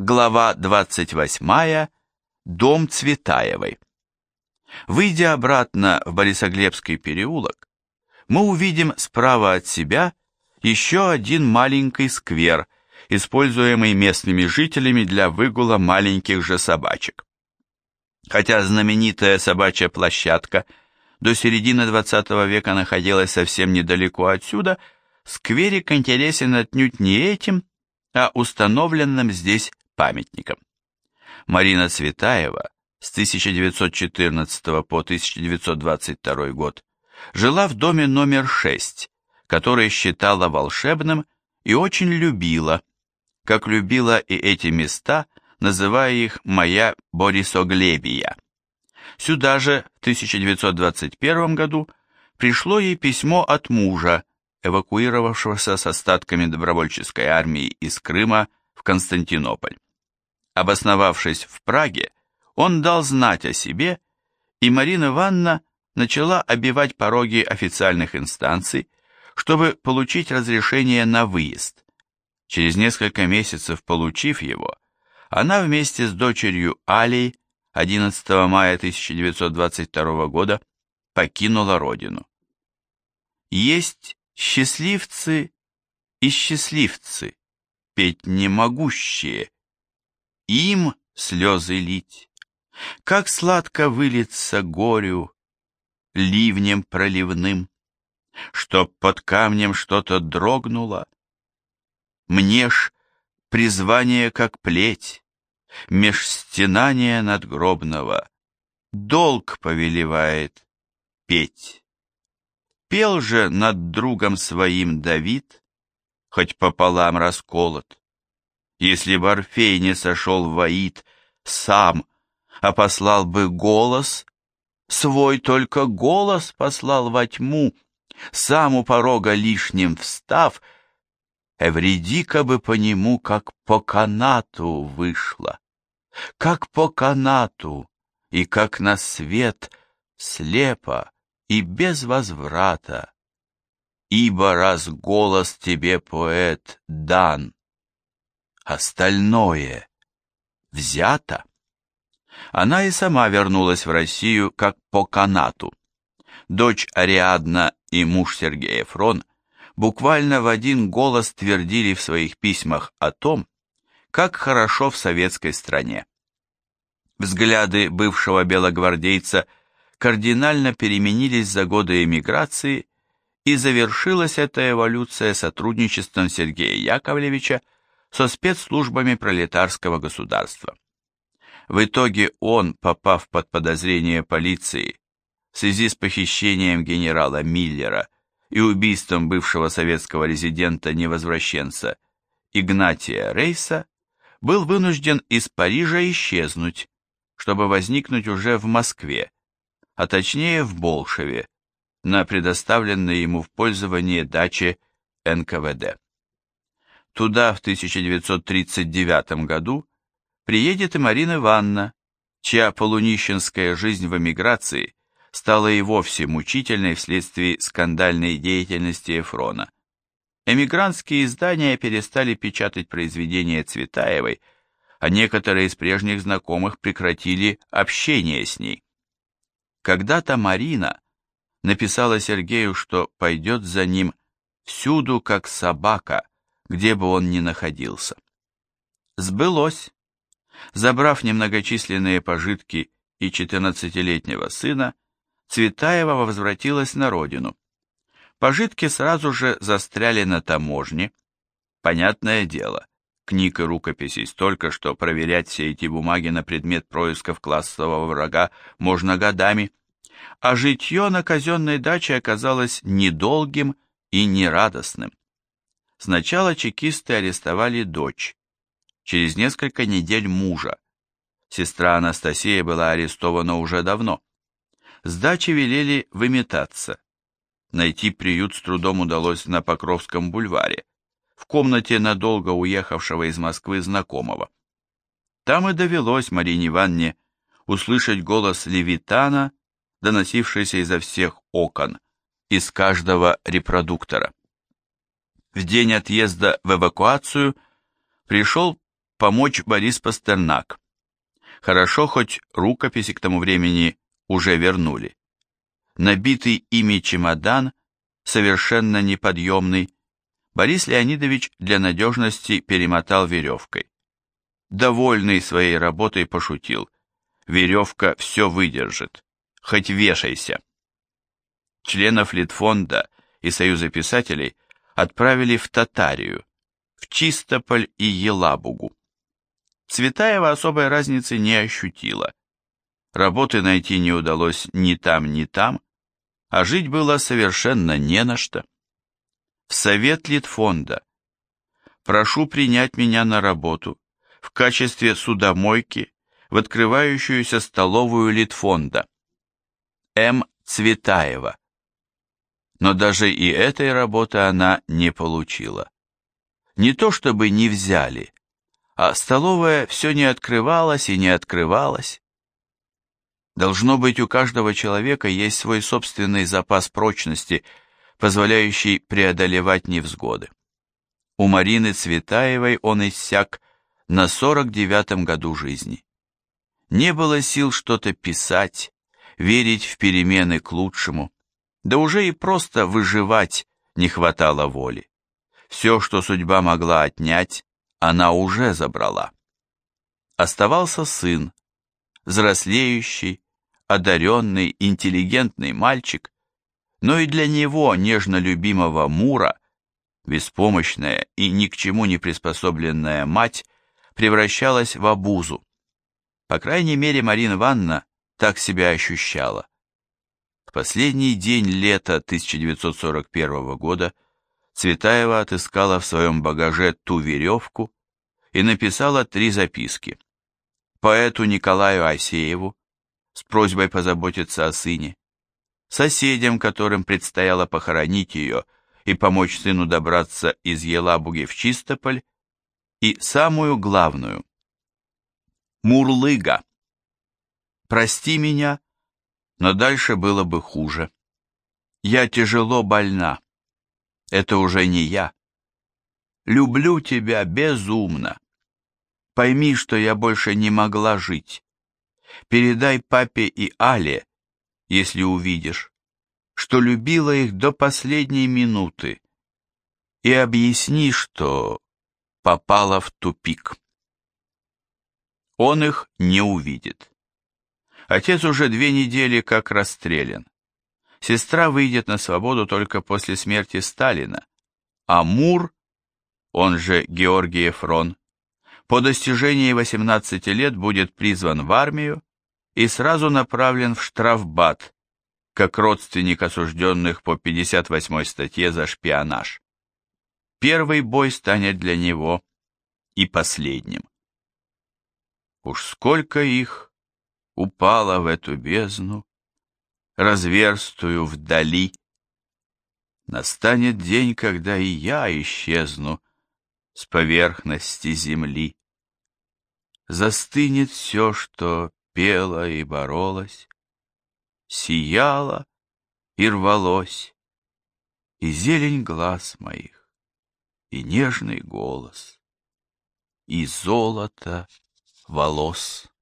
Глава 28. Дом Цветаевой. Выйдя обратно в Борисоглебский переулок, мы увидим справа от себя еще один маленький сквер, используемый местными жителями для выгула маленьких же собачек. Хотя знаменитая собачья площадка до середины XX века находилась совсем недалеко отсюда, скверик интересен отнюдь не этим, а установленным здесь памятником. Марина Цветаева с 1914 по 1922 год жила в доме номер 6, который считала волшебным и очень любила, как любила и эти места, называя их «моя Борисоглебия». Сюда же в 1921 году пришло ей письмо от мужа, эвакуировавшегося с остатками добровольческой армии из Крыма в Константинополь. Обосновавшись в Праге, он дал знать о себе, и Марина Ивановна начала обивать пороги официальных инстанций, чтобы получить разрешение на выезд. Через несколько месяцев получив его, она вместе с дочерью Алей 11 мая 1922 года покинула родину. Есть счастливцы и счастливцы, петь не могущие, им слезы лить. Как сладко вылиться горю ливнем проливным, Чтоб под камнем что-то дрогнуло. Мне ж призвание как плеть, Меж стенания надгробного Долг повелевает петь. Пел же над другом своим Давид, Хоть пополам расколот, если бы Орфей не сошел в Аид сам, а послал бы голос, свой только голос послал во тьму, сам у порога лишним встав, Эвредика бы по нему, как по канату вышла, как по канату, и как на свет, слепо и без возврата. Ибо раз голос тебе, поэт, дан, остальное взято. Она и сама вернулась в Россию как по канату. Дочь Ариадна и муж Сергей Фрон буквально в один голос твердили в своих письмах о том, как хорошо в советской стране. Взгляды бывшего белогвардейца кардинально переменились за годы эмиграции, и завершилась эта эволюция сотрудничеством Сергея Яковлевича со спецслужбами пролетарского государства. В итоге он, попав под подозрение полиции в связи с похищением генерала Миллера и убийством бывшего советского резидента-невозвращенца Игнатия Рейса, был вынужден из Парижа исчезнуть, чтобы возникнуть уже в Москве, а точнее в Болшеве, на предоставленной ему в пользование даче НКВД. Туда в 1939 году приедет и Марина Ивановна, чья полунищенская жизнь в эмиграции стала и вовсе мучительной вследствие скандальной деятельности Эфрона. Эмигрантские издания перестали печатать произведения Цветаевой, а некоторые из прежних знакомых прекратили общение с ней. Когда-то Марина написала Сергею, что пойдет за ним всюду, как собака, где бы он ни находился. Сбылось. Забрав немногочисленные пожитки и 14-летнего сына, Цветаева возвратилась на родину. Пожитки сразу же застряли на таможне. Понятное дело, книг и рукописей столько, что проверять все эти бумаги на предмет происков классового врага можно годами, а житье на казенной даче оказалось недолгим и нерадостным. Сначала чекисты арестовали дочь, через несколько недель мужа. Сестра Анастасия была арестована уже давно. С дачи велели выметаться. Найти приют с трудом удалось на Покровском бульваре, в комнате надолго уехавшего из Москвы знакомого. Там и довелось Марине Ивановне услышать голос Левитана, доносившийся изо всех окон, из каждого репродуктора. В день отъезда в эвакуацию пришел помочь Борис Пастернак. Хорошо, хоть рукописи к тому времени уже вернули. Набитый ими чемодан, совершенно неподъемный, Борис Леонидович для надежности перемотал веревкой. Довольный своей работой пошутил. Веревка все выдержит. Хоть вешайся. Членов Литфонда и Союза писателей отправили в Татарию, в Чистополь и Елабугу. Цветаева особой разницы не ощутила. Работы найти не удалось ни там, ни там, а жить было совершенно не на что в Совет Литфонда. Прошу принять меня на работу в качестве судомойки в открывающуюся столовую Литфонда. М. Цветаева. Но даже и этой работы она не получила. Не то чтобы не взяли, а столовая все не открывалась и не открывалась. Должно быть, у каждого человека есть свой собственный запас прочности – позволяющий преодолевать невзгоды. У Марины Цветаевой он иссяк на 49-м году жизни. Не было сил что-то писать, верить в перемены к лучшему, да уже и просто выживать не хватало воли. Все, что судьба могла отнять, она уже забрала. Оставался сын, взрослеющий, одаренный, интеллигентный мальчик, но и для него, нежно любимого Мура, беспомощная и ни к чему не приспособленная мать превращалась в обузу. По крайней мере, Марина Ивановна так себя ощущала. Последний день лета 1941 года Цветаева отыскала в своем багаже ту веревку и написала три записки. Поэту Николаю Асееву с просьбой позаботиться о сыне, соседям, которым предстояло похоронить ее и помочь сыну добраться из Елабуги в Чистополь, и самую главную – Мурлыга. Прости меня, но дальше было бы хуже. Я тяжело больна. Это уже не я. Люблю тебя безумно. Пойми, что я больше не могла жить. Передай папе и Але, если увидишь, что любила их до последней минуты, и объясни, что попала в тупик. Он их не увидит. Отец уже две недели как расстрелян. Сестра выйдет на свободу только после смерти Сталина, а Мур, он же Георгий Фрон, по достижении 18 лет будет призван в армию и сразу направлен в штрафбат, как родственник осужденных по 58 статье за шпионаж. Первый бой станет для него и последним. Уж сколько их упало в эту бездну, разверстую вдали. Настанет день, когда и я исчезну с поверхности земли. Застынет все, что пело и боролось, сияло и рвалось, и зелень глаз моих, и нежный голос, и золото волос.